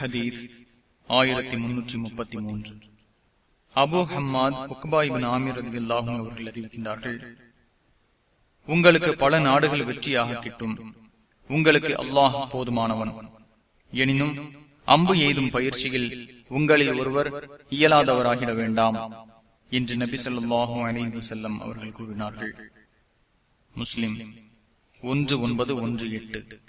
ஹதீஸ் ஆயிரத்தி முன்னூற்றி முப்பத்தி மூன்று. அபு ஹம்மாத் உக்பாயிபின் ஆமீர் அல்லாஹும் அவர்கள் அறிவிக்கின்றார்கள் உங்களுக்கு பல நாடுகள் வெற்றியாக கிட்டும். உங்களுக்கு அல்லாஹ் போதுமானவன். எனினும் அம்பு எய்தும் பயிற்சியில் உங்களில் ஒருவர் இயலாதவராகிட வேண்டாம் என்று நபி சொல்லாஹும் அலைஹி செல்லம் அவர்கள் கூறினார்கள். முஸ்லிம் ஒன்று ஒன்பது ஒன்று எட்டு.